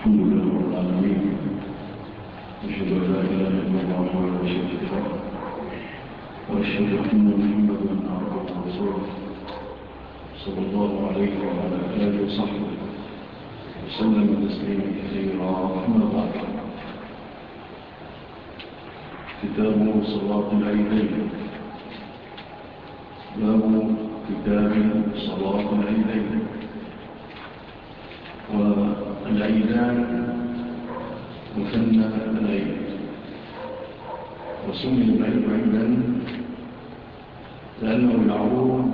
الحمد لله رب العالمين. أشهد أن لا إله إلا الله وحده لا شريك له وأشهد أن محمدا عبده ورسوله صلى الله عليه وعلى آله وصحبه وسلم تسليما كثيرا. أما بعد. كتاب صلاة العيدين. باب كتاب صلاة العيدين. العيدان مثنى العيد وسمي العيد عيدا لأنه يعود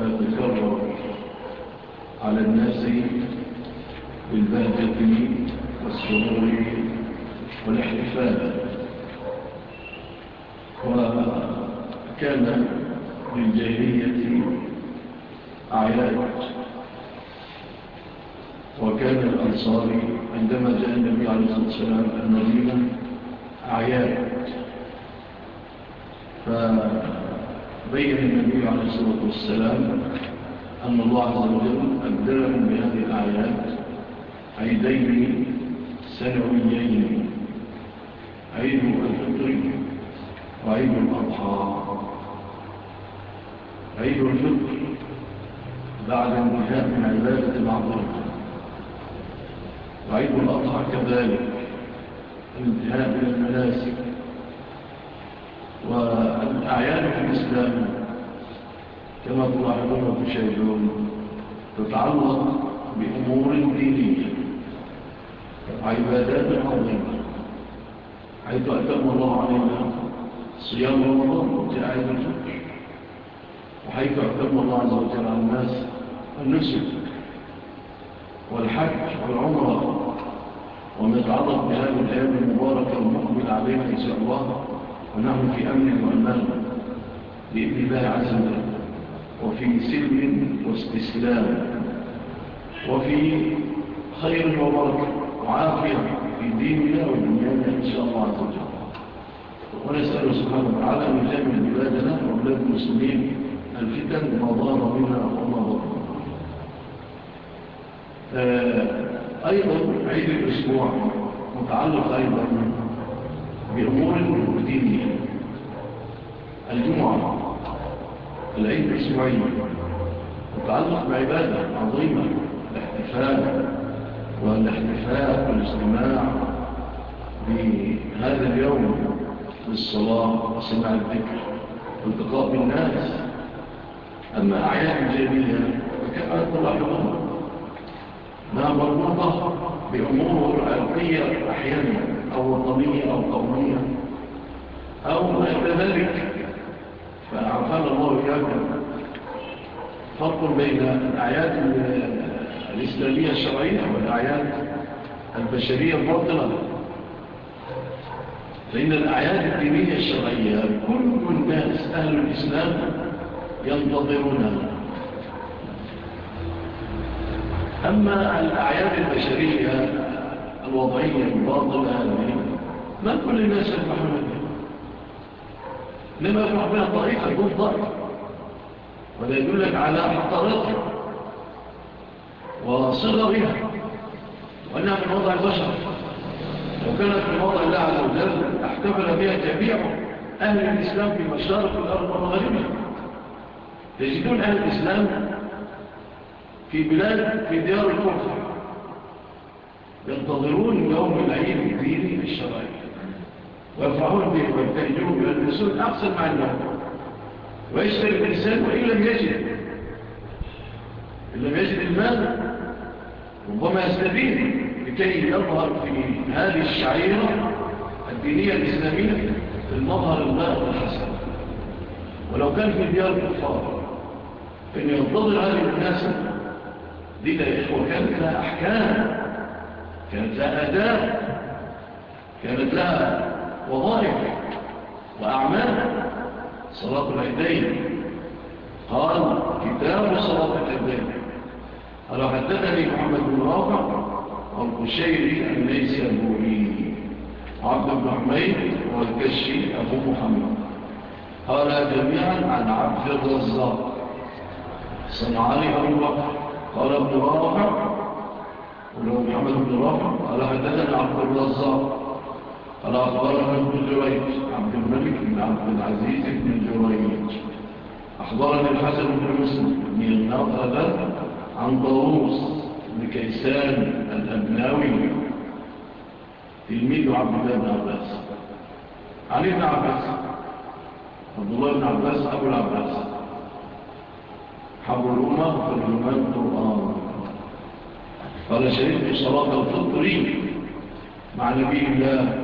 ويتكرر على الناس بالبهجة والسرور والاحتفال. وكان للجاهلية أعياد. وكان الأنصاري عندما جاء النبي عليه الصلاة والسلام المدينة أعيان فبين النبي عليه الصلاة والسلام أن الله عز وجل أبدلهم بهذه الأعياد. عيدين سنويين. عيد الفطر وعيد الأضحى. عيد الفطر بعد انتهاء من عبادة العبادة وعيد الأضحى كذلك الانتهاء من المناسك والأعيان في الإسلام كما تلاحظون تشاهدون تتعلق بأمور دينية عبادات عظيمة حيث أتم الله علينا صيام رمضان وتعايد الفجر وحيث أتم الله عز وجل على الناس النسك والحج والعمرة ونتعرف بهذه الأيام المباركة ونقبل عليها إن شاء الله ونحن في أمن وأمان بإذن الله عز وجل وفي سلم واستسلام وفي خير وبركة وعافية في ديننا ودنيانا إن شاء الله عز وجل. ونسأل سبحانه وتعالى أن يجمع بلادنا وبلاد المسلمين الفتن ما ضار منها وما ضار آه، منها أيضا عيد الأسبوع متعلق أيضا بأمور دينية الجمعة العيد الأسبوعي متعلق بعبادة عظيمة الاحتفال والاحتفال والاستماع بهذا اليوم للصلاة وسماع الذكر والتقاء بالناس. أما أعياء جميلة فكما تلاحظون ما مربوطة بأمور عرقية أحيانا أو وطنية أو قومية. أو ما ذلك فأعطانا الله كاملا فرق بين الأعياد الإسلامية الشرعية والأعياد البشرية الباطلة. فإن الأعياد الدينية الشرعية كل الناس أهل الإسلام ينتظرونها. أما الأعياد البشرية الوضعية الباطلة ما كل الناس يفرحون بها. لما يفرح بها طريقة يكون ضرر ولا يدلك على حضارتها وصغرها وأنها من وضع البشر. وكانت من وضع الله عز وجل احتفل بها جميع أهل الإسلام في مشارق الأرض ومغربها تجدون أهل الإسلام في بلاد في ديار الكوفة ينتظرون يوم العيد الديني الشرعي ويرفعون به ويبتهجون ويلبسون أحسن مع النوم ويشتري الإنسان وإن لم يجد. إن لم يجد المال ربما يستفيد لكي يظهر في هذه الشعيرة الدينية الإسلامية المظهر الباقي الحسن ولو كان في ديار الكفار أن ينتظر هذه المناسبه دينا يا إخوة كانت لها أحكام كانت لها أداء كانت لها وظائف وأعمال. صلاة العيدين. قال كتاب صلاة العيدين. قال حدثني محمد بن رافع والقشيري الميسي المؤمنين عبد بن حميد والكشي أبو محمد. قال جميعا عن عبد الرزاق. صنعاني أبو بكر. قال ابن رافع. وله محمد بن رافع. قال حدثنا عبد الرزاق. قال أخبرنا ابن جريج. عبد الملك بن عبد العزيز بن جريج. أخبرني الحسن بن مسلم بن النقبة عن طاووس بن كيسان الأبناوي. تلميذ عبد الله بن عباس. علي بن عباس. عبد الله بن عباس أبو العباس. حبلهما وكلهما القرآن. قال شهدت صلاة الفطر مع نبي الله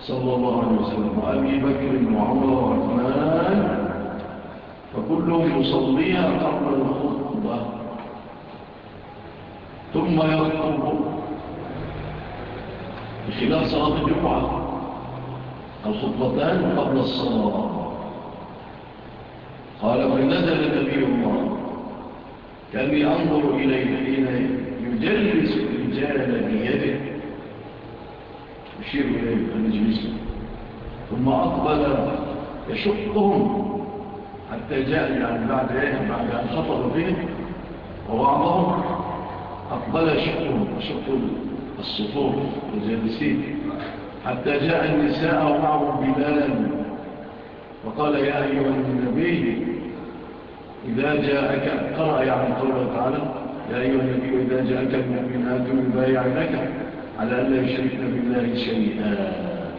صلى الله عليه وسلم وأبي بكر وعمر وعثمان فكلهم يصليها قبل الخطبة. ثم يخطب بخلاف صلاة الجمعة. الخطبتان قبل الصلاة. قال فنزل نبي الله. كان ينظر إلى حين يجلس الرجال بيده. يشير إليه أن يجلسه ثم أقبل يشقهم حتى جاء يعني بعد إيه بعد أن خطر فيه ووعظهم. أقبل شقهم شق الصفوف الجالسين حتى جاء النساء ومعهم بلالا وقال يا أيها النبي إذا جاءك قرأ يعني قوله تعالى يا أيها النبي إذا جاءك المؤمنات يبايعنك على أن لا يشركنا بالله شيئا.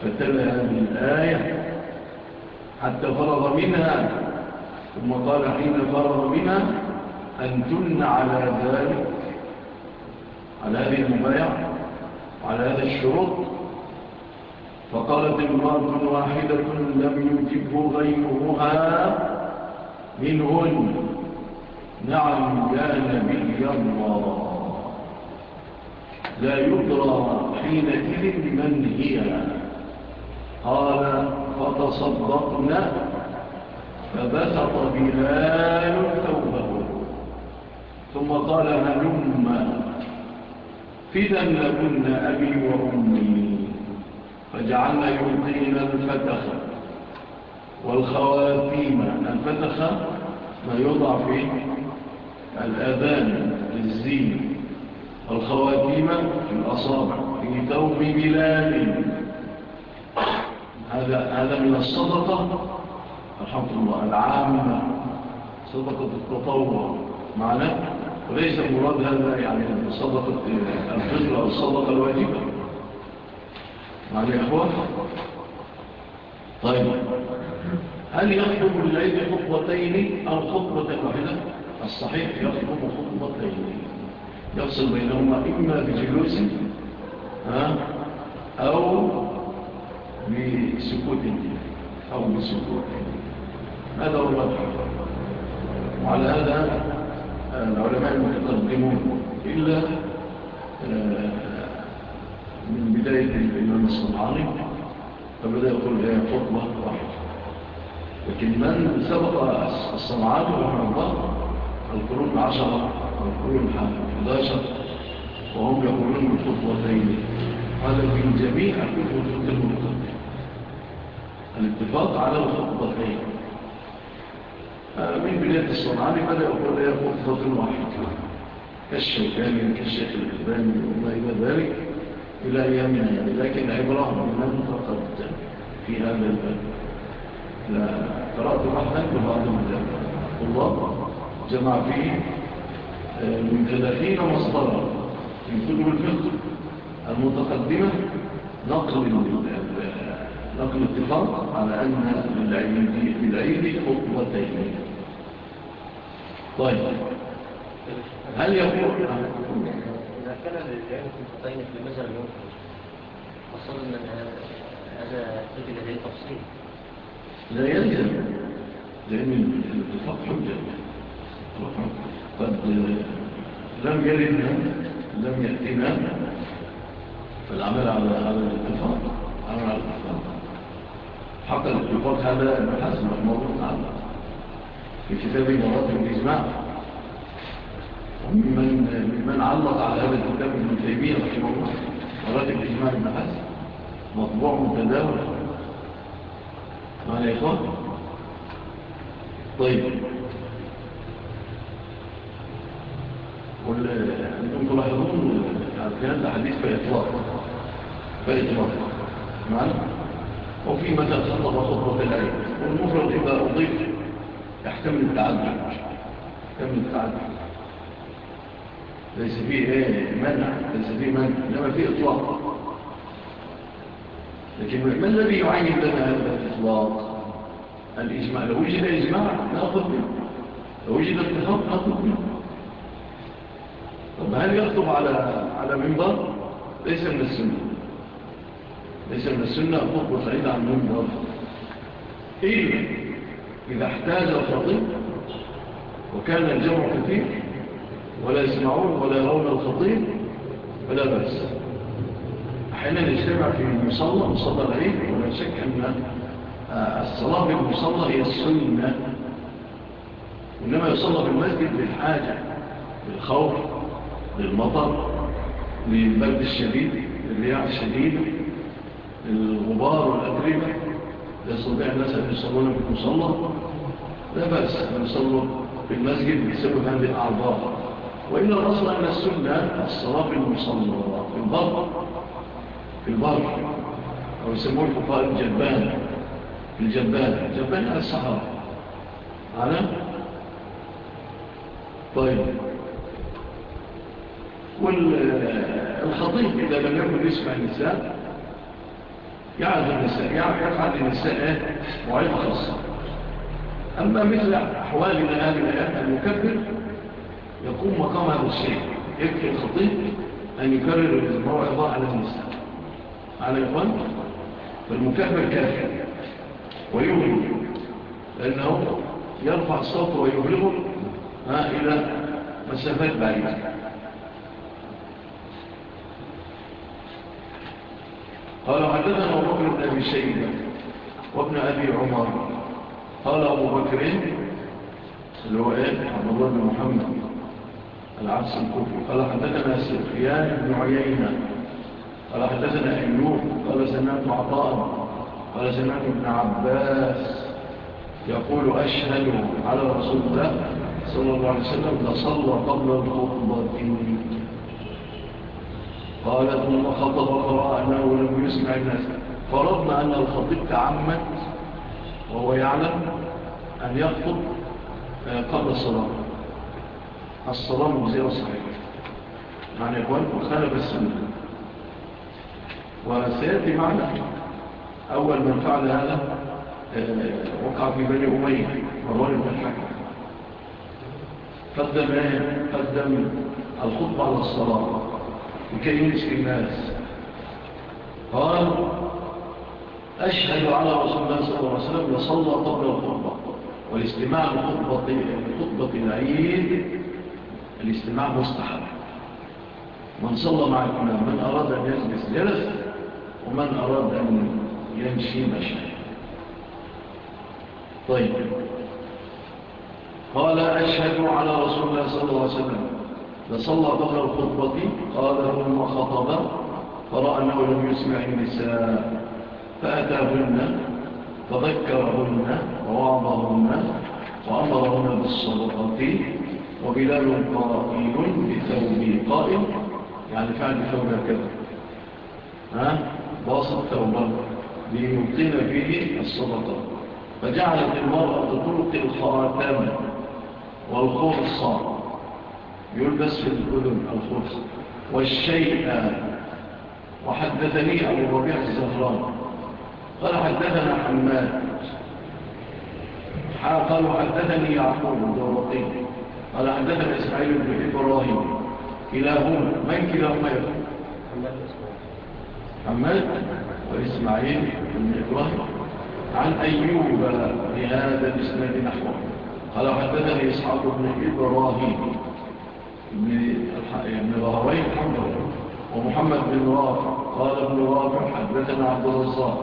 فتلا هذه الآية حتى فرض منها. ثم قال حين فرض منها أن تلن على ذلك على هذه المبايعة وعلى هذا الشروط فقالت امرأة واحدة لم يجبه غيرها منهن. نعم يا نبي الله لا يدرى حينئذ من هي. قال فتصدقنا فبسط بلال ثوبه. ثم قال هلم. فدا لكن أبي وأمي. فجعلنا يعطينا الفتخ والخواتيم. الفتخ ما يوضع في الأذان للزين. والخواتيم في الأصابع في توب بلال. هذا هذا من الصدقة الحمد لله العامة. صدقة التطوع. معنا وليس مراد هذا يعني صدقة الفطرة أو الصدقة الواجبة. طيب. هل يخطب الليل خطبتين أو خطبة واحدة؟ الصحيح يخطب خطبتين. يفصل بينهما إما بجلوس أو بسكوت أو بسكوت. هذا هو الرجل وعلى هذا آه، العلماء المتقدمون إلا آه، من بداية الإمام الصنعاني فبدأ يقول هي خطبة واحدة لكن من سبق الصنعاني رحمه الله القرون العشرة والقرون الحداشر وهم يقولون بالخطبتين هذا من جميع الكتب المتقدمة الاتفاق على الخطبتين من بداية الصنعاني بدأ يقول هي خطبة واحدة كالشيخاني كالشيخ الإسلامي وما إلى ذلك. إلى أيامنا يعني لكن عبرهم من فقد في هذا الباب. لا قرأت أحدا ببعضهم الله جمع فيه آه، من ثلاثين مصدر في كتب الفقه المتقدمة نقل آه، نقل اتفاق على أن للعيد خطبتين طيب. هل يقول تكلم العلم في الفقهين في المذهب المنكر وصلنا ان هذا يجب لديه تفصيل. لا يلزم لأن الاتفاق حجه قد لم يردنا لم يأتنا فالعمل على هذا الاتفاق عمل على الاتفاق. حق الاتفاق هذا حسن رحمه الله تعالى. في كتابه مراتب الإجماع ومن من علق على هذا الكتاب ابن تيمية رحمه الله مراتب إجماع بن حسن مطبوع متداول. معنا يا إخوان؟ طيب. أنتم تلاحظون هذا الحديث في إطلاق بإطلاق بإطلاق معنا؟ وفي متى صلى خطوة العين والمفرد إذا أضيف يحتمل التعدد. يحتمل التعدد. ليس فيه منع ليس فيه منع انما فيه اطلاق لكن ما الذي يعين لنا هذا الاطلاق؟ الإجماع. لو وجد إجماع ناخذ منه. لو وجد اتفاق ناخذ منه. طب هل يخطب على على منبر؟ ليس من السنة. ليس من السنة أخذ بعيد عن المنبر. إيه؟ إذا احتاج الخطيب وكان الجمع كثير ولا يسمعون ولا يرون الخطيب فلا بأس. أحيانا يجتمع في المصلى مصلى العيد ولا شك أن آه، الصلاة في هي السنة. إنما يصلى في المسجد للحاجة للخوف للمطر للبرد الشديد للرياح الشديد للغبار والأتربة. يستطيع الناس أن يصلون في المصلى. لا بأس أن يصلوا في المسجد بسبب هذه الأعضاء وإن الأصل أن السنة الصلاة في المصلى في البر في البر أو يسموه الكفار الجبان في الجبان الجبان على الصحراء. على طيب. والخطيب إذا لم يكن يسمع النساء يعد النساء يفعل النساء إيه؟ معين خاصة. أما مثل أحوالنا آمنا المكبر يقوم مقامها الشيء يكفي الخطيب أن يكرر الموعظة على المستقبل. على إخوان فالمكافر كافر ويغلق لأنه يرفع صوته ها إلى مسافات بعيدة. قال حدثنا أبو بكر بن أبي سيدة وابن أبي عمر. قال أبو بكر اللي هو إيه؟ عبد الله بن محمد. العبس الكفر. قال حدثنا سفيان بن عيينة. قال حدثنا أيوب. قال سمعت عطاء. قال سمعت ابن عباس يقول أشهد على رسول الله صلى الله عليه وسلم لصلى قبل الخطبة. قال ثم خطب قرأنا ولم يسمع الناس. فرضنا أن الخطيب تعمد وهو يعلم أن يخطب آه، قبل الصلاة. الصلاة وزير صحيحة. يعني إخوان مخالف السنة. وسيأتي معنا أول من فعل هذا آه، وقع في بني أمية مروان بن الحكم. قدم إيه؟ قدم الخطبة على الصلاة وكان يجلس في الناس قال أشهد على رسول الله صلى الله عليه وسلم وصلى قبل الخطبة والاستماع لخطبة العيد الاستماع مستحب. من صلى مع الإمام من أراد أن يجلس جلس ومن أراد أن يمشي مشى. طيب. قال أشهد على رسول الله صلى الله عليه وسلم. فصلى قبل الخطبة قال هم خطبا فرأى أنه لم يسمع النساء فأتاهن فذكرهن ووعظهن وأمرهن بالصدقة. وبلال قائل بثوبه قائل يعني فعل ثوبه كذا ها؟ باسط ثوبه ليبطن فيه الصدقة فجعلت المرأة تلقي الخاتم والخرصة يلبس في الأذن الخرصة والشيء وحدثني أبو ربيع الزهران قال حدثنا حماد. قال حدثني يعقوب الدورقي قال حدثنا إسماعيل بن إبراهيم كلاهما من كلاهما يقول؟ محمد وإسماعيل بن إبراهيم. عن أيوب بهذا الإسناد نحوه. قال حدثني إسحاق بن إبراهيم من ظهرين حمد ومحمد بن رافع. قال ابن رافع حدثنا عبد الرزاق.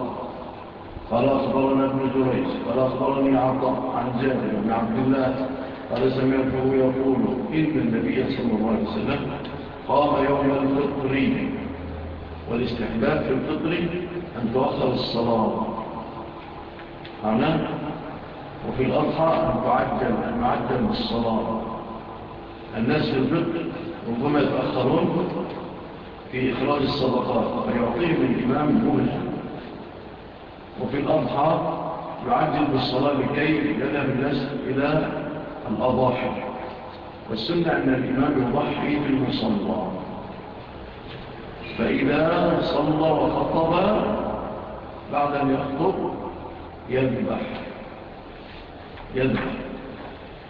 قال أخبرنا ابن جريج. قال أخبرني عطاء عن جابر بن عبد الله قال سمعته يقول إن النبي صلى الله عليه وسلم قام يوم الفطر والاستحباب في الفطر أن تؤخر الصلاة. معناه وفي الأضحى أن تعجل أن الصلاة. الناس في الفطر ربما يتأخرون في إخراج الصدقات فيعطيهم الإمام جهلا وفي الأضحى يعجل بالصلاة لكي يذهب الناس إلى الأضاحي والسنة أن الإمام يضحي في المصلى. فإذا صلى وخطب بعد أن يخطب يذبح. يذبح.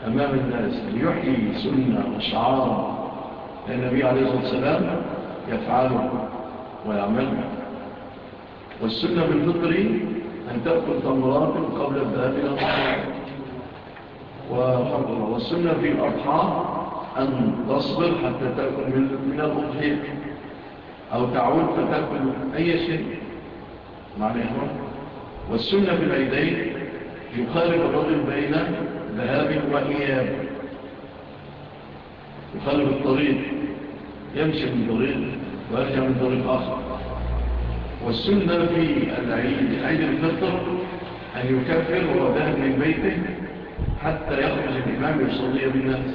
أمام الناس. ليحيي سنة أشعار النبي عليه الصلاة والسلام يفعله ويعمله والسنة بالفطر أن تأكل تمرات قبل الذهاب إلى الصلاة. وحمد والسنة في الأضحى أن تصبر حتى تأكل من المضحيك أو تعود فتأكل أي شيء. معنى إخوان والسنة في العيدين يخالف الرجل بين ذهاب وإياب. يخالف الطريق. يمشي من طريق ويرجع من طريق آخر. والسنة في العيد عيد الفطر أن يكفر وذهب من بيته حتى يخرج الإمام يصلي بالناس.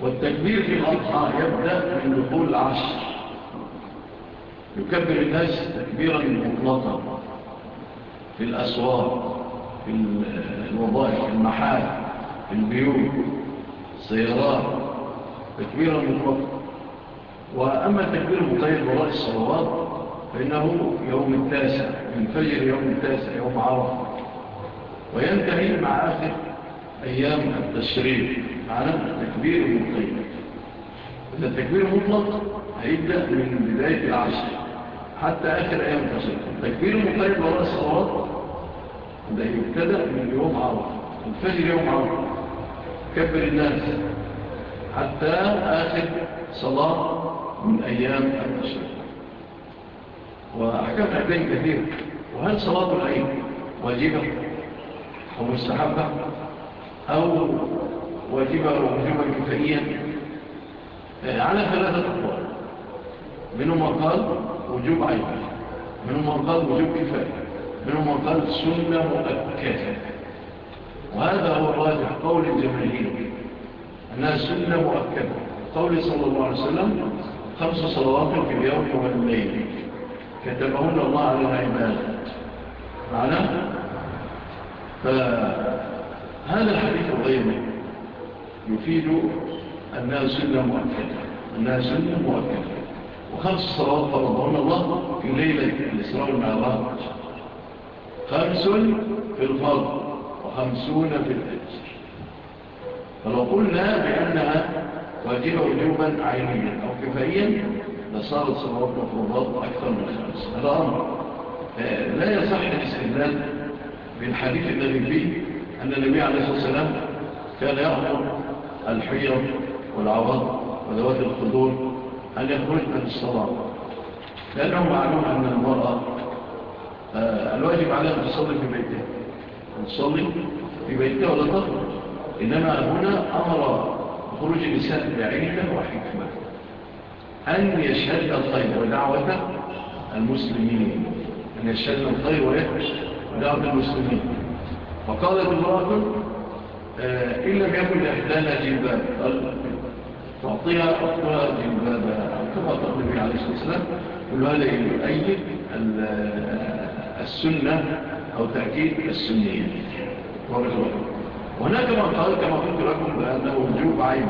والتكبير في الأضحى يبدأ من دخول العشر يكبر الناس تكبيرا مطلقا. في الأسواق في الوظائف في المحال في البيوت السيارات تكبيرا مطلقا. وأما التكبير المقيد وراء الصلوات فإنه يوم التاسع من فجر يوم التاسع يوم عرفة. وينتهي مع آخر أيام التشريف على التكبير المطلق إذا التكبير المطلق هيبدأ من بداية العشر حتى آخر أيام التشريف التكبير المطلق وراء الصلاة ده يبتدأ من يوم عرفة. الفجر يوم عرفة. كبر الناس حتى آخر صلاة من أيام التشريف وأحكام أحكام كثير. وهل صلاة العيد واجبة؟ ومستحبة أو واجبة أو كفائية آه، على ثلاثة أقوال. منهم قال وجوب عيب منهم قال وجوب كفاية. منهم قال سنة مؤكدة. وهذا هو الراجح قول الجماهير. أنها سنة مؤكدة. قول صلى الله عليه وسلم خمس صلوات في اليوم والليل. كتبهن الله على العباد معناه فهذا الحديث غيره يفيد أنها سنة مؤكدة. أنها سنة مؤكدة. وخمس صلوات فرضهن الله في ليلة الإسراء والمعراج. خمس في الفرض وخمسون في الأجر فلو قلنا بأنها واجبة وجوبا عينيا أو كفائيا لصارت صلوات فرضات أكثر من خمس. هذا أمر. آه، لا يصح الاستدلال بالحديث الذي فيه أن النبي عليه الصلاة والسلام كان يأمر الحيض والعوض وذوات الخدور أن يخرجن للصلاة لأنه معلوم أن المرأة آه، الواجب عليها أن تصلي في بيتها. أن تصلي في بيتها ولا تخرج. إنما هنا أمر خروج النساء بعينة وحكمة. أن يشهد الخير ودعوة المسلمين. أن يشهد الخير ويحرش لأرض المسلمين. فقالت امرأة إن لم يكن إحدانا جلباب تعطيها أختها جنبان كما تقلبي عليه الصلاة والسلام كل هذا يؤيد السنة أو تأكيد السنية. وهناك من قال كما قلت لكم بأنه وجوب عين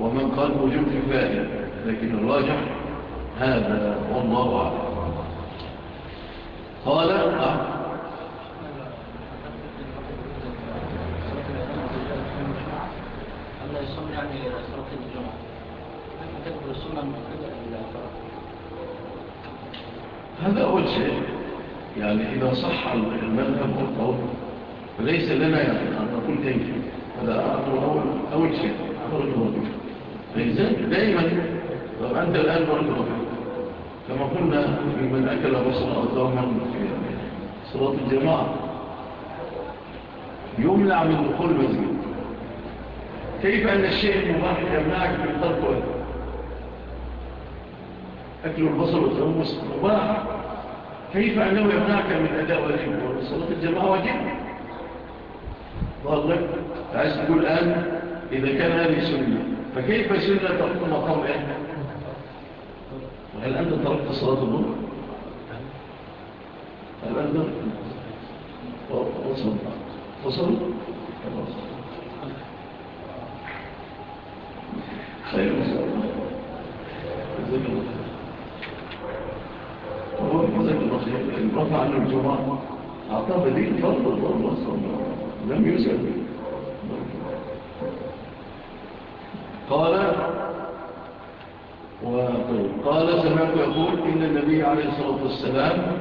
ومن قال وجوب كفاية لكن الراجح هذا والله أعلم. قال نعم. هذا أول شيء. يعني إذا صح المذهب والقول فليس لنا يعني أن نقول كيف هذا أول, أول شيء. أول شيء فإنسان دائما لو أنت الآن مرد كما قلنا من أكل بصر أضاما في صلاة الجماعة. يمنع من دخول المسجد. كيف أن الشيء المباح يمنعك من ترك أكل البصر والتنمس مباح. كيف أنه يمنعك من أداء والإمام صلاة الجماعة واجب؟ والله عايز تقول الآن إذا كان هذه سنة. فكيف سنة تقوم مقام إيه؟ إحنا وهل أنت تركت صلاة الظهر؟ هل أنت؟ وصل. وصل؟ خير. وصل ذكر الله رفع عن الجمعة أعطى دليل فضل الله صلى الله لم يسأل قال وقال سمعت يقول إن النبي عليه الصلاة والسلام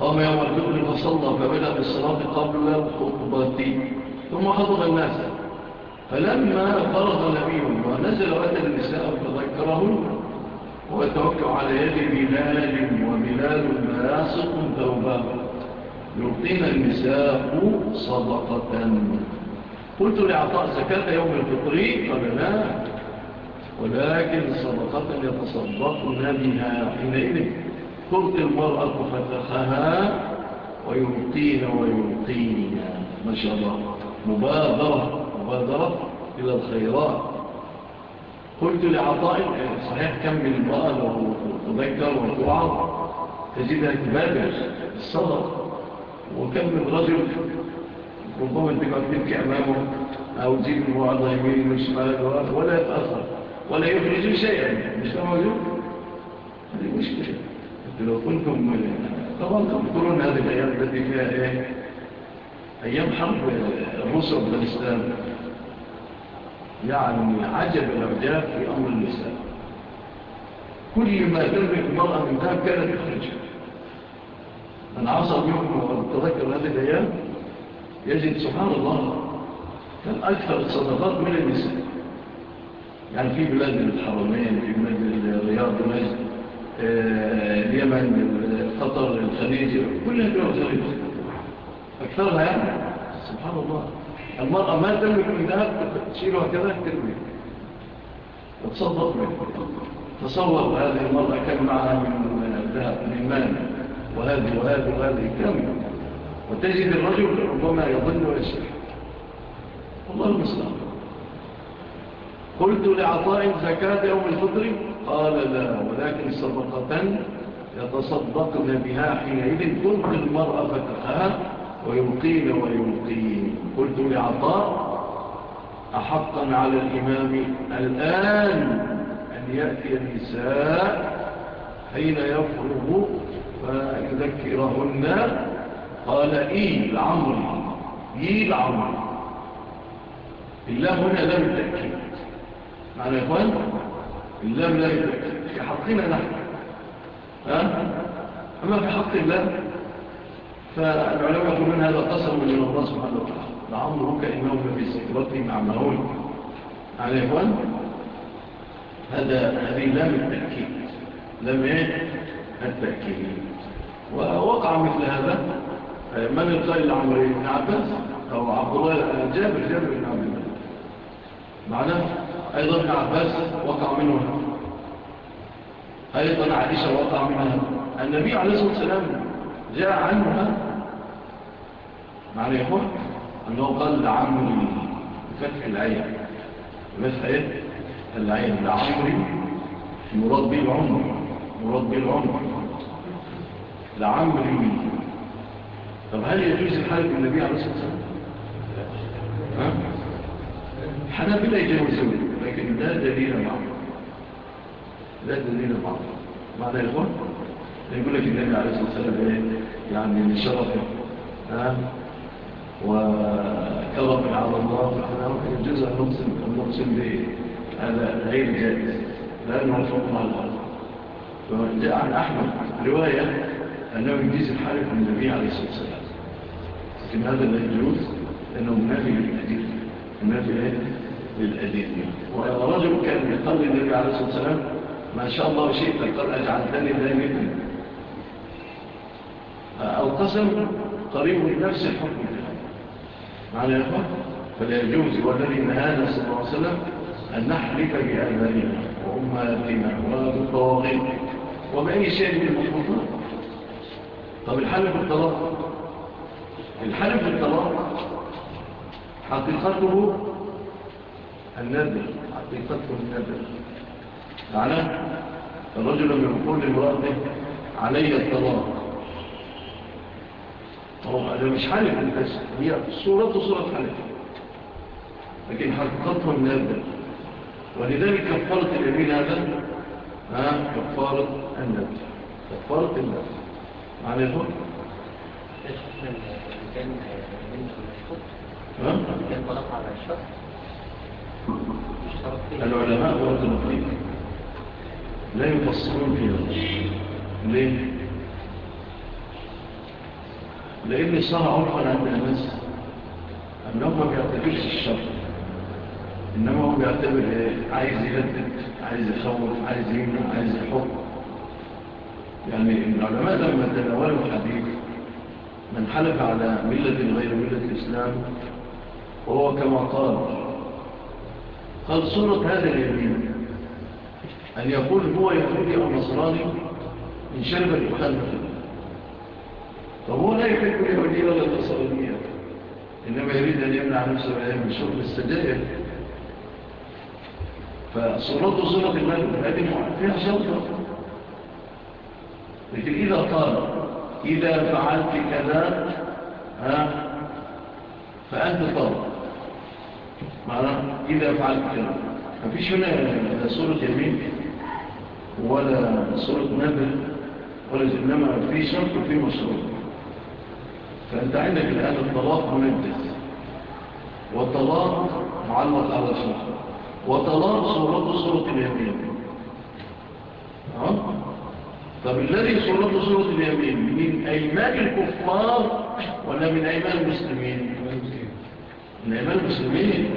قام يوم الفطر فصلى فبدأ بالصلاة قبل خطبتي ثم خطب الناس فلما فرض نبيهم ونزل وأتى النساء فذكرهن وتوكل على يد بلال وبلال لاصق ثوبه يعطينا المساق صدقة. قلت لعطاء زكاة يوم الفطري قال لا. ولكن صدقة يتصدقنا بها حينئذ. ترقي المرأة فتخها ويلقينا ويلقينا ما شاء الله. مبادرة مبادرة إلى الخيرات. قلت لعطاء صحيح كمل بقى لو تذكر تجدها تزيدها الصدق الصدر وكمل رجل ربما تبقى تبكي أمامه أو تزيد المعرضة يمين وشمال ولا يتأثر ولا يخرج شيئا مش ده موجود هذه مشكلة. لو كنتم طبعا تذكرون هذه الأيام التي فيها إيه؟ أيام حرب الروس وأفغانستان يعني عجب الأبداء في أمر النساء. كل ما تنبت مرأة من ذلك كانت يخرجها من عصر يوم وتذكر هذه الأيام يجد سبحان الله كان أكثر الصدقات من النساء. يعني في بلاد الحرمين في بلاد الرياض المجد آه، اليمن قطر الخليج كلها بيوزرين أكثرها يعني سبحان الله. المرأة ما تملك من ذهب تشيله وكذا ترمي وتصدق منه تصور هذه المرأة كم معها من الذهب من المال وهذه وهذه وهذه كم. وتجد الرجل ربما يظن ويسر والله المسلم قلت لعطاء زكاة يوم الفطر؟ قال لا ولكن صدقة يتصدقن بها حينئذ. كنت المرأة فتحها ويلقين ويلقين قلت لعطاء أحقا على الإمام الآن أن يأتي النساء حين يفرغ فيذكرهن. قال إيه العمر إيه العمر الله هنا لا يتأكد معنى يا أخوان الله لا يتأكد في حقنا نحن. ها؟ أما في حق الله فالعلماء يقولون هذا قسم من الله سبحانه وتعالى. لعمرك إنهم في سكرتهم عمهون على إخوان هذا هذه لام التأكيد. لام إيه؟ التأكيد. ووقع مثل هذا من القائل لعمر بن عباس أو عبد الله جابر جابر بن عبد الله. معناه أيضا ابن عباس وقع منه. أيضا عائشة وقع منها. النبي عليه الصلاة والسلام جاء عنها معنى يقول أنه قال لعمري بفتح العين. بس إيه؟ العين لعمري يراد به العمر يراد به العمر لعمري. طب هل يجوز الحالة النبي عليه الصلاة والسلام؟ ها؟ حنابلة يجوزون لكن ده دليل معروف ده دليل معروف معنى يقول يقول لك النبي عليه الصلاة والسلام إيه؟ يعني من شرف على الله فاحنا يجوز أن نقسم أن نقسم به هذا غير جائز لأنه فوق مع الأرض. فجاء عن أحمد رواية أنه يجيز الحالف من النبي عليه الصلاة والسلام. لكن هذا لا يجوز لأنه منافي للأديب. منافي إيه؟ للأديب. رجل كان يقل النبي عليه الصلاة والسلام ما شاء الله شيء فقال أجعلتني ذا مثل أو قصر قريب لنفس الحكم. معنى يا أخوة فلا يجوز والذي نهانا صلى الله عليه وسلم أن نحرك بأيماننا وأمهاتنا وما وبأي شيء من المخلوقات طب الحلف الطلاق الحلف الطلاق حقيقته النذر حقيقته النذر. معناه الرجل من يقول لمرأته علي الطلاق. هو أنا مش حنف يعني، بس هي صورة صورة حالي لكن حققتها من هذا. ولذلك كفارة اليمين هذا ها كفارة النبي. كفارة النبي. معنى هو؟ العلماء ورد المطلق لا يفصلون فيها. ليه؟ لأن الصلاة عرفا عند الناس أنه ما بيعتبرش الشر. إنما هو بيعتبر عايز يهدد عايز يخوف عايز يمنع عايز يحب. يعني العلماء لما تناولوا الحديث من حلف على ملة غير ملة الإسلام وهو كما قال قال صورة هذا اليمين أن يقول هو يهودي أو نصراني إن شرب الإخان فهو لا يحب اليهودية ولا النصرانية إنما يريد أن يمنع نفسه من شغل السجائر فصلاة صوره المغرب هذه فيها شرطة لكن إذا قال إذا فعلت كذا ها فأنت طالب معناه إذا فعلت كذا۔ مفيش هنا لا صورة يمين ولا صورة نبل ولا إنما في شرط في مشروط۔ فأنت عندك الآن الطلاق منجز. والطلاق معلق على صورة وطلاق صورته صورة اليمين. نعم؟ طب الذي صورته صورة اليمين؟ من أيمان الكفار ولا من أيمان المسلمين؟ من أيمان المسلمين.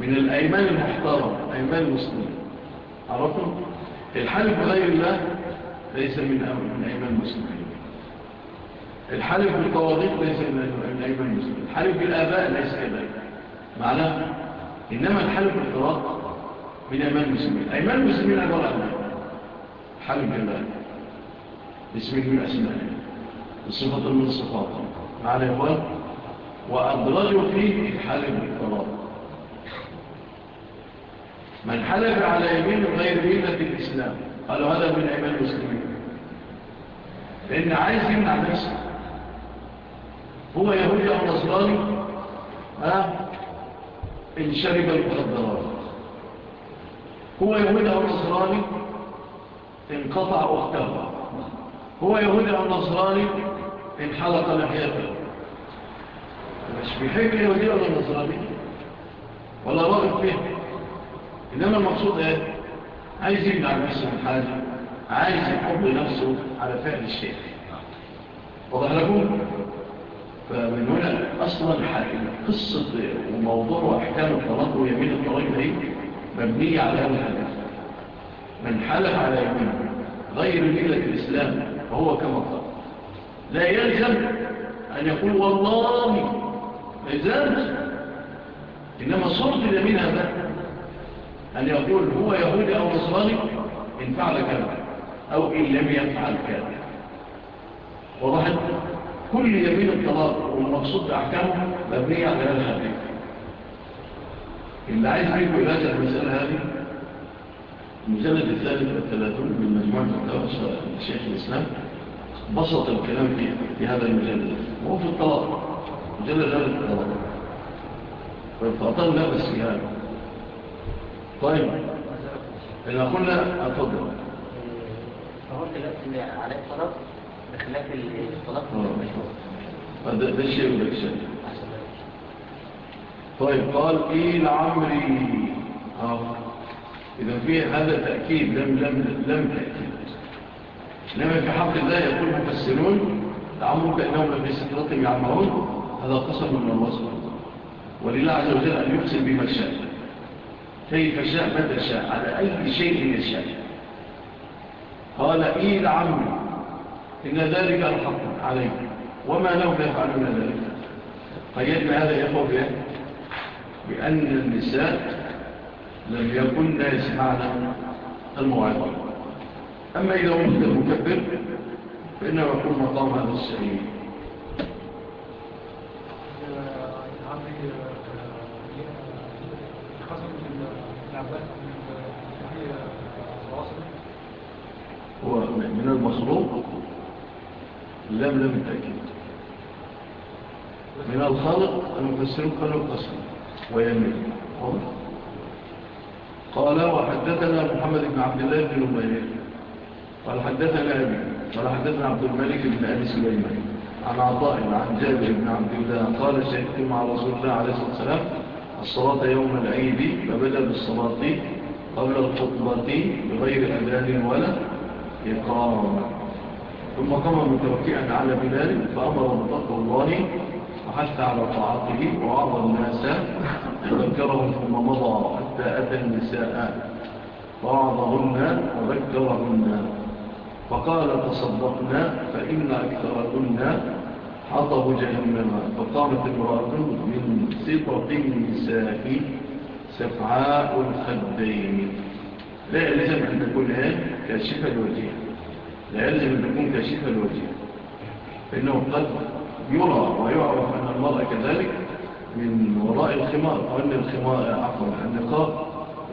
من الأيمان المحترم أيمان المسلمين عرفتم؟ الحلف بغير الله ليس من أيمان المسلمين. الحلف بالطواغيت ليس الأيمان مسلم الحلف بالآباء ليس كذلك معناه إنما الحلف بالطلاق من أيمان المسلمين. أيمان المسلمين أبو الأبناء حلف بالله باسم من أسماء بصفة من الصفات معنى إخوان وأدرجوا فيه الحلف بالطلاق من حلف على يمين غير ملة الإسلام قالوا هذا من أيمان المسلمين. لأن عايز يمنع نفسه هو يهودي أو نصراني؟ ها؟ إن شرب المخدرات. هو يهودي أو نصراني؟ انقطع أخته هو يهودي أو نصراني؟ انحلق لحياته. مش بيحب يهودي أو نصراني؟ ولا راغب فيه. إنما المقصود إيه؟ عايز يمنع نفسه من حاجة عايز يحب نفسه على فعل الشيخ. وضح لكم؟ فمن هنا أصلا قصة وموضوع وأحكام الطلاق ويمين الطلاق دي مبنية على هذا الحدث من حلف على يمين غير ملة الإسلام فهو كما قال. لا يلزم أن يقول والله ما إنما صرت اليمين هذا أن يقول هو يهودي أو نصراني إن فعل كذا أو إن لم يفعل كذا. كل يمين الطلاق والمقصود بأحكامه مبنية على هذا الحديث اللي عايز منكم إلاجة المسألة هذه؟ المجلد الثالث والثلاثون من مجموعة الدرس الشيخ الإسلام. بسط الكلام في هذا المجلد وهو في الطلاق مجلد هذا الطلاق فالطلاق لا بس يعني طيب. إذا قلنا أفضل فهو إيه، الثلاث على الطلاق بخلاف الطلاق ده ده شيء وده شيء طيب قال قيل عمري آه اذا في هذا تاكيد لم لم لم تاكيد لما في حق الله يقول مفسرون عمرو كانهم لم يستطيعوا يعمرون هذا قسم من الله سبحانه ولله عز وجل أن يقسم بما شاء. كيف شاء؟ متى شاء؟ على أي شيء يشاء. قال قيل عمري. إن ذلك الحق عليك. وما لهم يفعلون ذلك. قيد هذا يقول بأن النساء لم يكن يسمعنا الموعظة. أما إذا وجد المكبر فإنه يكون مطام هذا السعيد. هو من المخلوق لم لم التأكيد من الخلق يفسر قالوا القسم ويميل قال وحدثنا محمد بن عبد الله بن أمير. قال حدثنا أبي. قال حدثنا عبد الملك بن أبي سليمان. عن عطاء عن جابر بن عبد الله قال شهدت مع رسول الله عليه الصلاة والسلام الصلاة يوم العيد فبدأ بالصلاة قبل الخطبة بغير أذان ولا إقامة. ثم قام متوكئا على بلال فأمر مطلق الله وحشت على طاعته وعرض الناس وذكرهم ثم مضى حتى أتى النساء. وعرضهن وذكرهن. فقال تصدقنا فإن أكثرهن حطه جهنم. فقامت امرأة من سطط النساء سفعاء الخدين. لا يلزم أن تكون كاشفة الوجيه لا يلزم أن يكون كشيف الوجه فإنه قد يرى ويعرف أن المرأة كذلك من وراء الخمار أو أن الخمار عفوا النقاب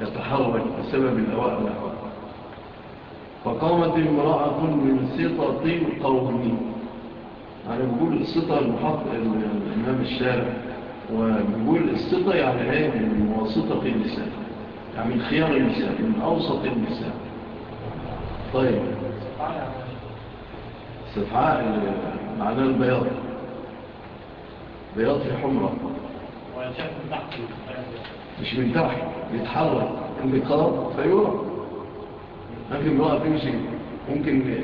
يتحرك بسبب الأواء الاحوال فقامت امرأة من سطط قومي يعني بقول السطة المحط الإمام الشارع وبقول السطة يعني هي من وسطة النساء يعني من خيار النساء من أوسط النساء. طيب. سفاح معدن البياض بياض. في حمرة. مش من تحت يتحرك انبقاض فيورا لكن امرأة تمشي ممكن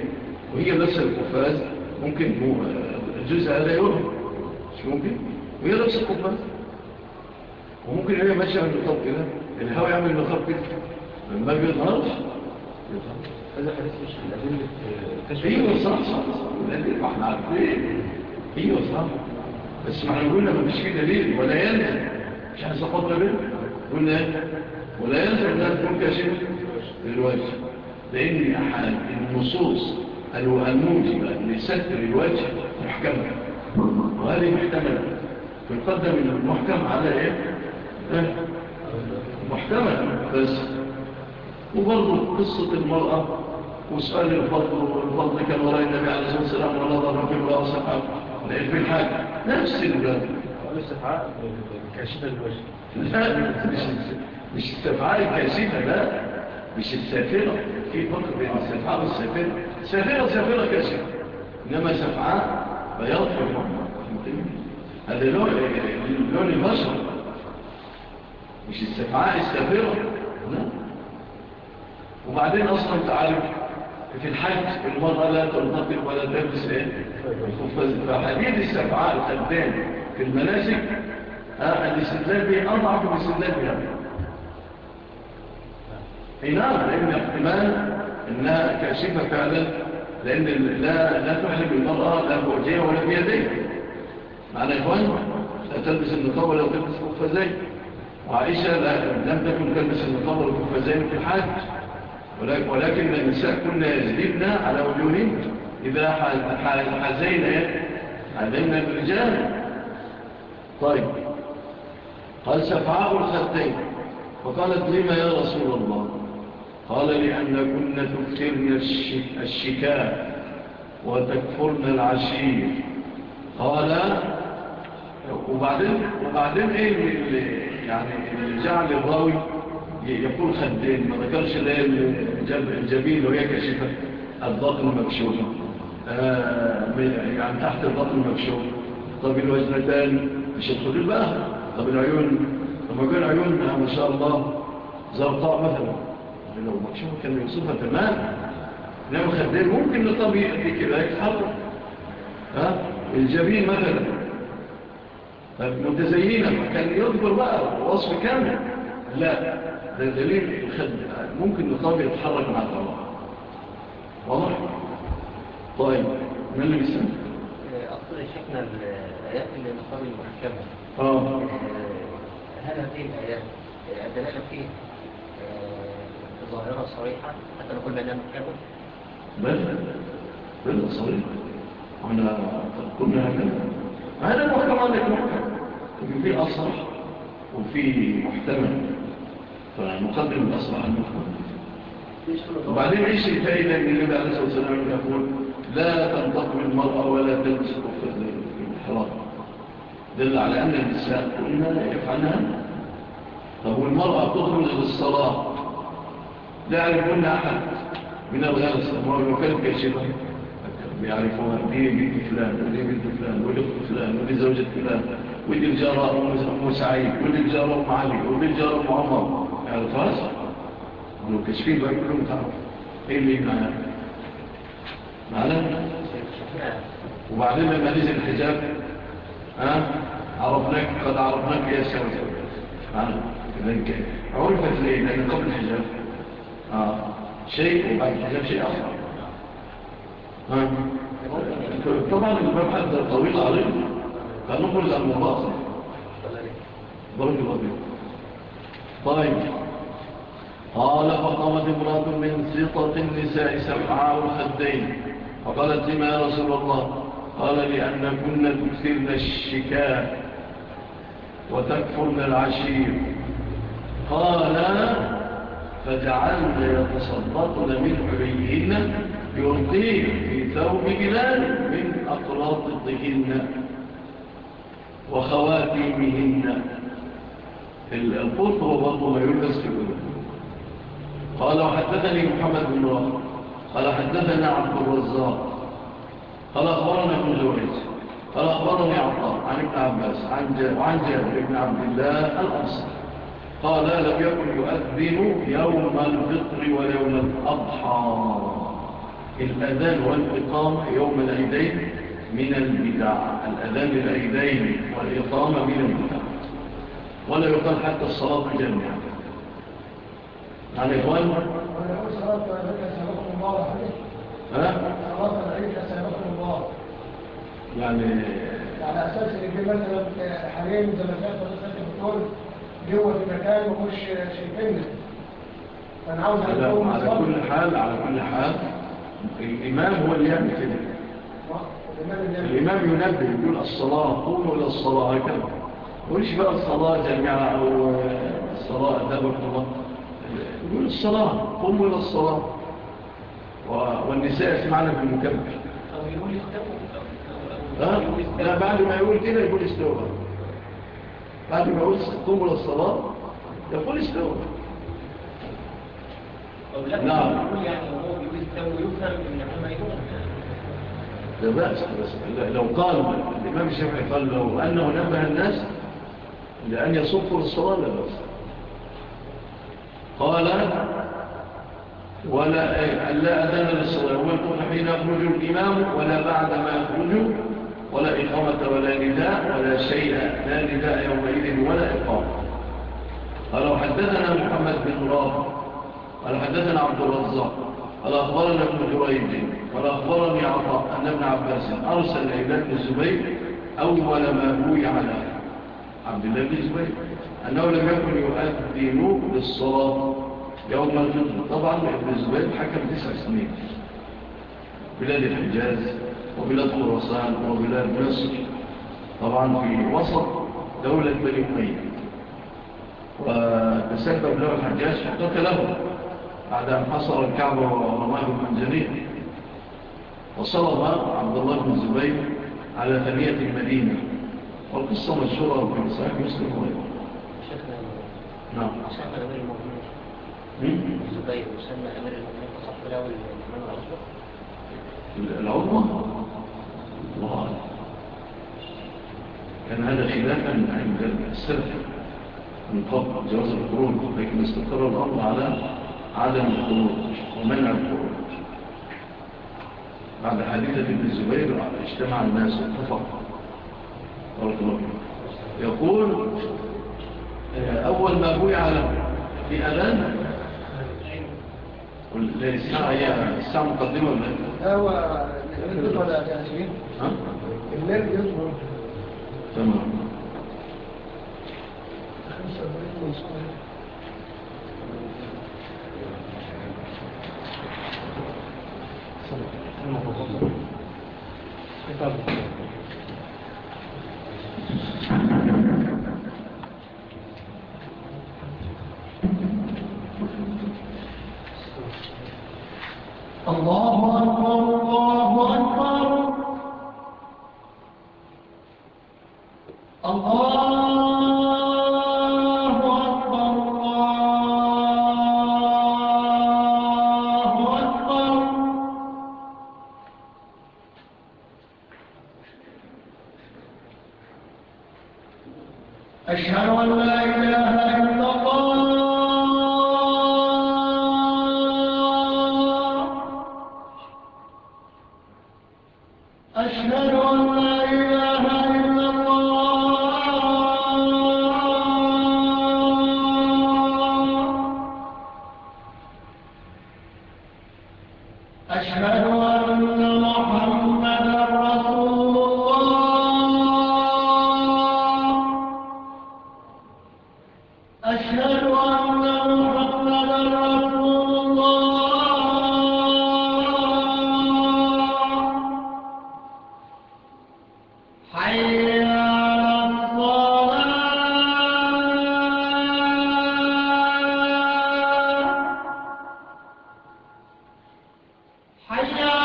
وهي نفس القفاز. ممكن الجزء هذا يورا مش ممكن؟ وهي نفس القفاز. وممكن هي ماشية من الخط كده. الهواء يعمل مخاب كده. لما بيظهرش يظهرش هذا حديث مش من أدلة أيوة صح صح الأدلة ما إحنا عارفين. أيوة صح بس ما إحنا قلنا ما مش كده ليه ولا يلزم مش عايز سقطنا بيه قلنا ولا يلزم أنها تكون كشف للوجه لأن النصوص الموجبة لستر الوجه محكمة. وهذه محتملة بنقدم المحكم على إيه؟, إيه؟ محتمل بس. وبرضه قصة المرأة وسأل الفضل والفضل كان وراء النبي عليه الصلاة والسلام ولا ضرب في ولا صحاب لأن في الحاجة نفس الولاد كاشفة الوجه. لا مش السفعاء الكاشفة لا. مش السافرة في فرق بين السفعاء والسافرة سافرة سافرة كاشفة إنما سفعاء بياض في هذا لون البشر. مش السفعاء السافرة لا. وبعدين أصلا تعالوا في الحج المرأة لا تنطق ولا تلبس إيه؟ فحديد السبعاء الخدام في المناسك. الاستدلال به أضعف من الاستدلال بها. أي نعم لأن احتمال أنها كاشفة فعلا لأن لا, لا تحلم المرأة لا بوجهها ولا بيديها. معنى إخوان لا تلبس النقاب ولا تلبس الخفازين وعائشة لم تكن تلبس النقاب والخفازين في الحج. ولكن النساء كنا يزلبنا على وجوههم إذا حزينا حزينا الرجال. طيب. قال سفعاء الخطين. فقالت لما يا رسول الله؟ قال لأنكن تكثرن الشكاء وتكفرن العشير. قال وبعدين وبعدين إيه يعني اللي جعل الراوي يقول خدين ما ذكرش اللي هي الجبين وهي كشفة البطن مكشوفة آه، يعني تحت البطن مكشوفة طب الوزنتان مش يدخل بقى. طب العيون؟ طب يكون عيونها آه، ما شاء الله. زرطاء مثلا. يعني لو مكشوفة كان يوصفها تمام. لو خدين ممكن لطبيعي كده يتحرك. ها؟ الجبين مثلا. متزينة كان يذكر بقى وصف كامل. لا. ده دليل الخد ممكن نصاب يتحرك مع الضوء واضح؟ طيب من اللي بيسمى أصلا آه، شفنا الآيات اللي نصاب المحكمة آه. آه. هل هذه الآيات الدلالة فيه؟ آه، ظاهرة صريحة حتى نقول بأنها محكمة؟ بل بل صريحة. وانا قلنا هكذا. هذا المحكمة عندك محكمة. في أصرح وفي محتمل. فنقدم الأصلح المفهوم وبعدين إيش الفائدة من النبي عليه الصلاة والسلام يقول لا تنطق المرأة ولا تلبس كفة الحرام دل على أن النساء قلنا لا يفعلها طب والمرأة تخرج للصلاة لا يعرفون أحد. من الغلس أمر وكلب يشبه يعرفون دي بنت فلان ودي بنت فلان ودي أخت فلان ودي زوجة فلان ودي الجارة أم سعيد ودي الجارة أم علي ودي الجارة أم عمر. الفاظ جو کچھ بھی كلهم تعرف إيه اللي معنا معنا وبعدين لما نزل الحجاب ها عرفناك قد عرفناك يا سوي معنا كذلك عرفت ليه لأن قبل الحجاب آه شيء وبعد الحجاب شيء اخر ها طبعا المبحث طويل طيب. قال فقامت امرأة من سطة النساء سبعاء الخدين فقالت لما يا رسول الله؟ قال لأن كنا تكثرن الشكاء وتكفرن العشير. قال فجعلنا يتصدقن من حبيهن يرطيه في ثوب بلال من أقراطهن وخواتيمهن. الطرق هو برضه ما يلبس في الأولى قال وحدثني محمد بن رافع قال حدثنا عبد الرزاق. قال أخبرنا ابن زوريس قال أخبرني عطار عن ابن عباس عن جابر ابن عبد الله الأنصر قال لم يكن يؤذن يوم الفطر ويوم الأضحى. الأذان والإقامة يوم العيدين من البدع. الأذان العيدين والإقامة من البدع. ولا يقال حتى الصلاة الجميع يعني إخوان صلاة الله صلاة الله. يعني على أساس إن مثلا حاليا زي ما كانت مثلا بتقول جوة في مكان ومش شايفيننا فأنا عاوز على كل حال على كل حال الإمام هو اللي يعمل كده. آه، الإمام ينبه يقول الصلاة قولوا إلى الصلاة هكذا وليش بقى الصلاة جميعا أو الصلاة أداب القرآن يقول الصلاة قموا إلى الصلاة. والنساء يسمعنا في المكبر. أو يقول استوى لا بعد ما يقول كده يقول استوى بعد ما يقول قموا إلى الصلاة يقول استوى نعم. يعني هو يستوى يفهم من عميون لا بأس. لو قال الإمام الشافعي قال له أنه نبه الناس لأن يصفوا الصلاة بس قال ولا لا أذان للصلاة وما يكون حين يخرج الإمام ولا بعد ما يخرج ولا إقامة ولا نداء ولا شيء لا نداء يومئذ ولا إقامة. قال وحدثنا محمد بن راب قال حدثنا عبد الرزاق قال أخبرنا ابن جريد قال أخبرني عطاء أن ابن عباس أرسل عباد الزبير أول ما بوي على عبد الله بن زبير. أنه لم يكن يؤذن بالصلاة يوم الفطر طبعا ابن زبير حكم تسع سنين. بلاد الحجاز وبلاد خراسان وبلاد مصر. طبعا في وسط دولة بني أمية. وتسبب له الحجاج قتله بعد أن حصر الكعبة ورماه المنزلية وصلب عبد الله بن زبير على ثانية المدينة. والقصة مشهورة من صحيح مسلم وغيره شيخنا نعم مسمى أمير المؤمنين الزبير وسمى أمير المؤمنين فصف له العظمى العظمى الله أعلم كان هذا خلافا عند السلف من قبل جواز القرون لكن استقر الأمر على عدم القرون ومنع القرون بعد حديثة ابن الزبير اجتمع الناس واتفقوا أرثوذكس يقول آه، أول ما بوي على في أذان الساعة هي الساعة مقدمة ولا؟ لا هو الليل يظهر تمام. خمسة 还记得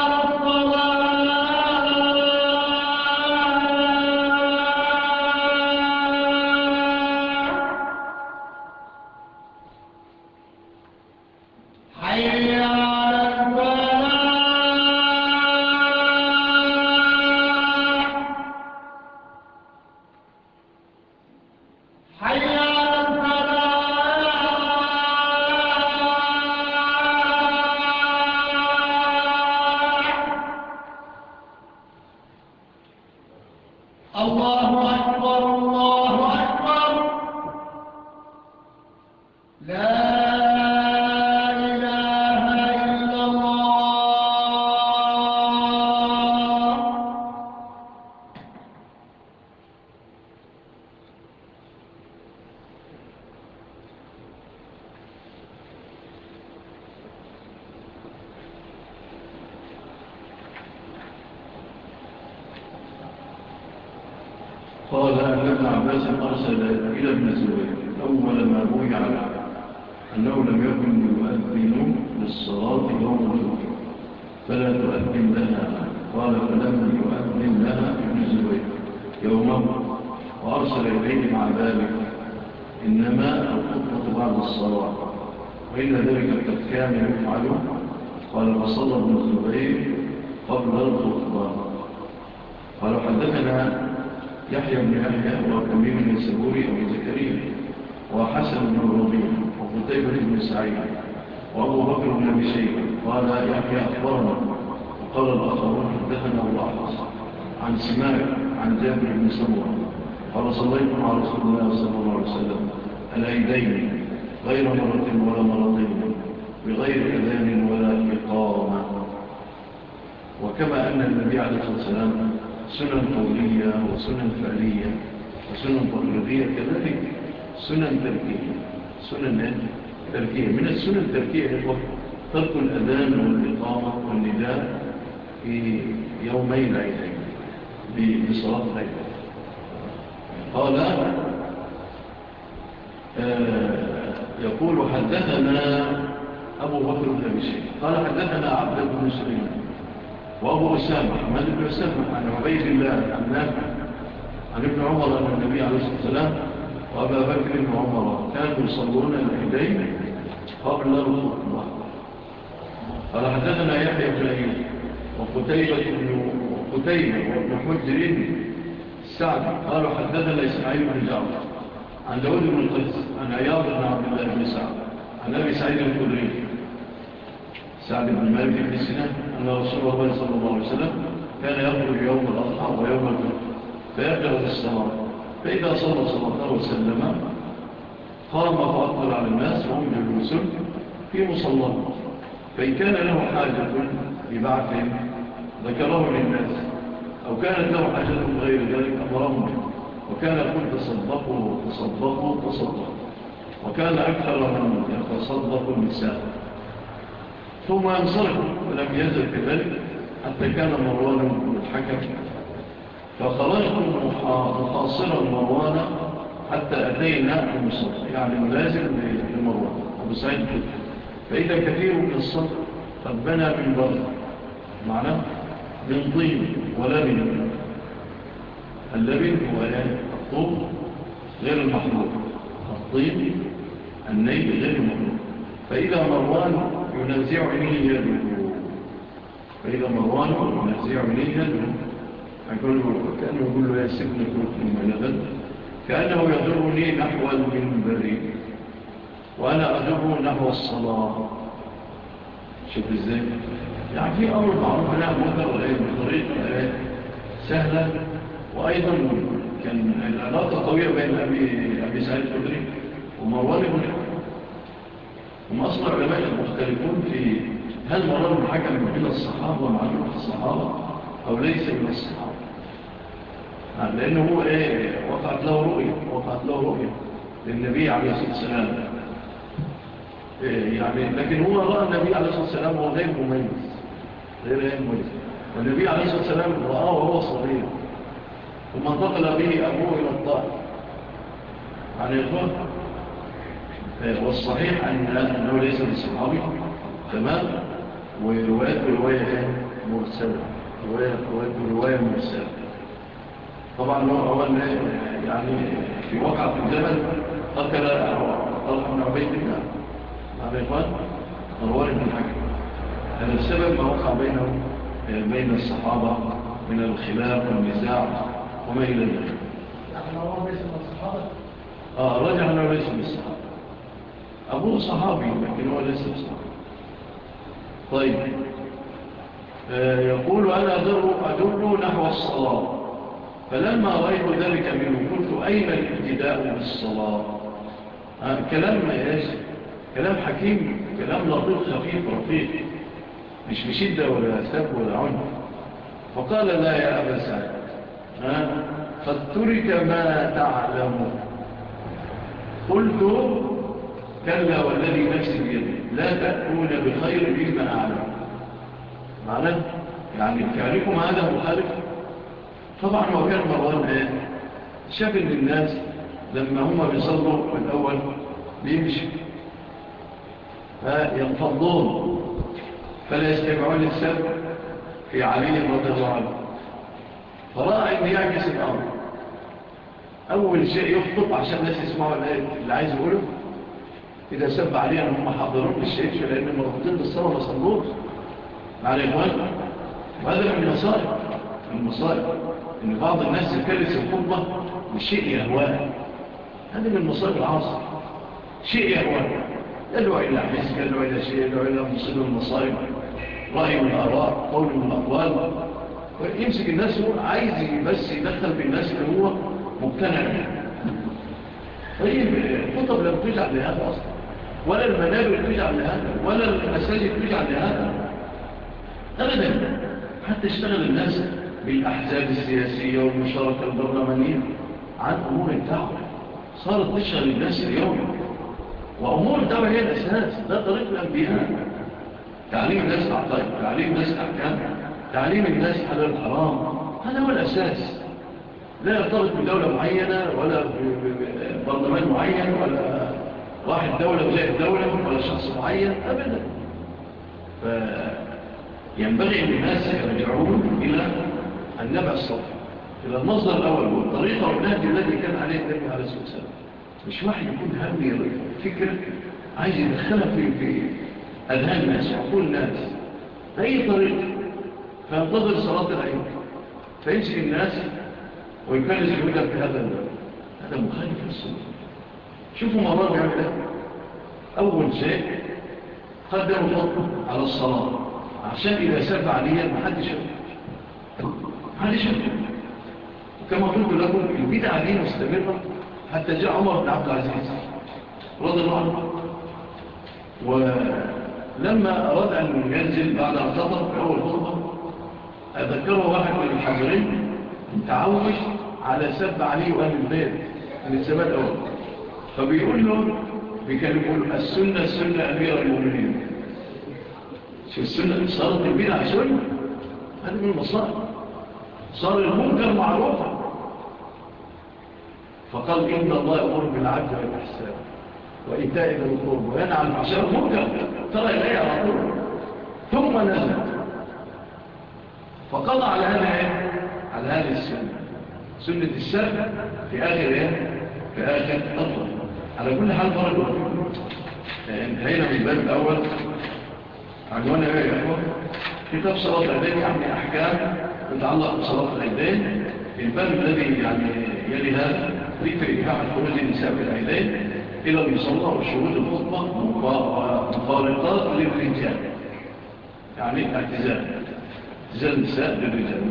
يحيى بن يحيى وكميم بن سبوري أبي زكريا وحسن بن الربيع وقتيبة بن سعيد وأبو بكر بن أبي شيبة قال يحيى أخبرنا وقال الآخرون حدثنا الله عن سماك عن جابر بن سمرة قال صليت مع رسول الله صلى الله عليه وسلم الأيدين غير مرة ولا مرتين بغير أذان ولا إقامة وكما أن النبي عليه الصلاة والسلام سنن طولية وسنن فعلية وسنن تقليدية كذلك سنن تركية سنن تركية من السنن التركية هو ترك الأذان والإقامة والنداء في يومي عيدين بصلاة العيدين قال آه، يقول حدثنا أبو بكر بن قال حدثنا عبد بن سليمان وأبو أسامة حمد بن أسامة عن عبيد الله عن نافع عن ابن عمر عن النبي عليه الصلاة والسلام وأبا بكر بن عمر. كانوا يصلون العيدين قبل رسول الله قال حدثنا يحيى بن أيوب وقتيبة بن قتيبة وابن حجر السعد قالوا حدثنا إسماعيل بن جعفر عن داود بن القدس عن عياض بن عبد الله بن سعد عن أبي سعيد الخدري. سعد بن مالك بن سنان أن رسول الله صلى الله عليه وسلم كان يخرج يوم الأضحى ويوم الفتح فيقرأ في السماء فإذا صلى صلاة وسلم قام فأقبل على الناس وهم جلوسون في مصلى فإن كان له حاجة ببعث ذكره للناس أو كانت له حاجة غير ذلك أمرهم وكان يقول تصدقوا تصدقوا تصدقوا وكان أكثر من يتصدق النساء ثم انصرف ولم يزل كذلك حتى كان مروان متحكم فخرجت محاصرا مروان حتى أتينا مصر يعني ملازم لمروان أبو سعيد كده فإذا كثير من الصدر قد بنى من برد معناه من طين ولا من اللبن هو يعني الطوب غير المحمود الطين النيل غير المحمود. فإذا مروان ينزع إليه يده فإذا مروان ينزع إليه يده كأنه يقول له يا سبنة ثم لغد كأنه يضرني نحو المنبر وأنا أدره نحو الصلاة شوف إزاي يعني في أمر معروف لا مدر بطريقة سهلة وأيضا كان العلاقة قوية بين أبي, أبي سعيد قدري ومروان بن هم أصلا علماء المختلفون في هل مرار الحكم من الصحابة ومعلومة الصحابة أو ليس من الصحابة؟ لأنه هو إيه وقعت له رؤية وقعت له رؤية للنبي عليه الصلاة والسلام. إيه، يعني لكن هو رأى النبي عليه الصلاة والسلام هو غير مميز غير مميز. والنبي عليه الصلاة والسلام رأى وهو صغير. ثم انتقل به أبوه إلى الطائف. يعني عن الغرب والصحيح أن أنه ليس من تمام ورواية برواية مرسلة رواية برواية مرسلة طبعا هو أول يعني في وقعة الجبل قتل طلق من عبيد الله نعم مع الإخوان مروان بن حكم هذا السبب ما وقع بينه بين الصحابة من الخلاف والنزاع وما إلى ذلك. يعني أنه ليس من الصحابة؟ آه رجع أنه ليس من الصحابة. أبوه صحابي لكن هو ليس صحابي طيب يقول أنا أدر, أدر نحو الصلاة. فلما رأيت ذلك منه قلت أين الابتداء بالصلاة؟ كلام كلام كلام حكيم كلام لطيف خفيف رفيق مش بشدة ولا سب ولا عنف فقال لا يا أبا سعد. قد ترك ما تعلمه قلت كلا والذي نفسي بيده. لا تأكون بخير مما أعلم. معنى؟ يعني فعلكم هذا خالف؟ طبعا هو كان مروان إيه شاف إن الناس لما هم بيصلوا الأول بيمشي. فينفضون. فلا يستمعون السبب في علي رضي الله عنه. فرأى ان يعكس الأمر. أول شيء يخطب عشان الناس يسمعوا اللي عايز يقوله. إذا سب عليها هم حاضرون للشيء لأن مرتبطين بالصلاة ما صلوش الإخوان وهذا من المصائب من المصائب إن بعض الناس يكلس الخطبة بشيء يهواه هذا من المصائب العاصر شيء يهواه يدعو إلى حزك يدعو إلى شيء يدعو إلى مصيب المصائب رأي من الآراء قول من الأقوال ويمسك الناس هو عايز بس يدخل بالناس اللي هو مبتنع منه طيب الخطب لم تجعل لهذا أصلا ولا المنابر تجعل لهذا ولا المساجد تجعل لهذا أبدا حتى اشتغل الناس بالأحزاب السياسية والمشاركة البرلمانية عن أمور الدعوة. صارت تشغل الناس اليوم. وأمور الدعوة هي الأساس ده طريق الأنبياء تعليم الناس أعطاء تعليم الناس أحكام تعليم الناس حلال الحرام. هذا هو الأساس. لا يرتبط بدولة معينة ولا ببرلمان معين ولا واحد دولة وزائد دولة ولا شخص معين أبدا. فينبغي أن الناس يرجعون إلى النبع الصف إلى المصدر الأول والطريقة والنهج الذي كان عليه النبي عليه الصلاة والسلام. مش واحد يكون همي فكرة عايز يدخلها في أذهان الناس وعقول الناس. أي طريقة؟ فينتظر صلاة العيد. فينسي الناس ويكرس يقول في هذا هذا مخالف للسلطة شوفوا موضوع يعمل ده. أول شيء قدموا فضل على الصلاة. عشان إذا ساب شبه محدش محدش وكما قلت لكم البدعة دي مستمرة. حتى جاء عمر بن عبد العزيز رضي الله عنه. ولما أراد أن ينزل بعد أن في أول خطبة أذكره واحد من الحاضرين تعوش على سب عليه وأهل البيت. يعني من السبات أول فبيقول له كان يقول السنة السنة أمير المؤمنين. شو السنة صارت البناء سنة هذا من المصار صار المنكر معروفا. فقال إن الله يأمر بالعدل والإحسان وإيتاء ذي القربى وينهى عن الفحشاء المنكر ترى إليه على طول ثم نزل. فقضى على هذا إيه؟ على هذه السنة. سنة السنة في آخر إيه؟ في آخر أطلق على كل حال فرق انتهينا من الباب الأول عنوان إيه يا أخوة كتاب صلاة العدين يعني أحكام تتعلق بصلاة العدين الباب الذي يعني يلي هذا ذكر إيحاء النساء للنساء العدين إلى المصلى والشروط الخطبة مفارقات للرجال. يعني اعتزال. اعتزال النساء للرجال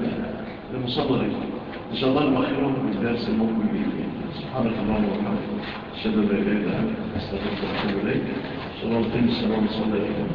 لمصلى الرجال إن شاء الله المخيرون بالدرس المقبل بإذن سبحانك اللهم وبحمدك أشهد أن لا إله إلا أنت أستغفرك وأتوب إليك. صلاه السلام عليكم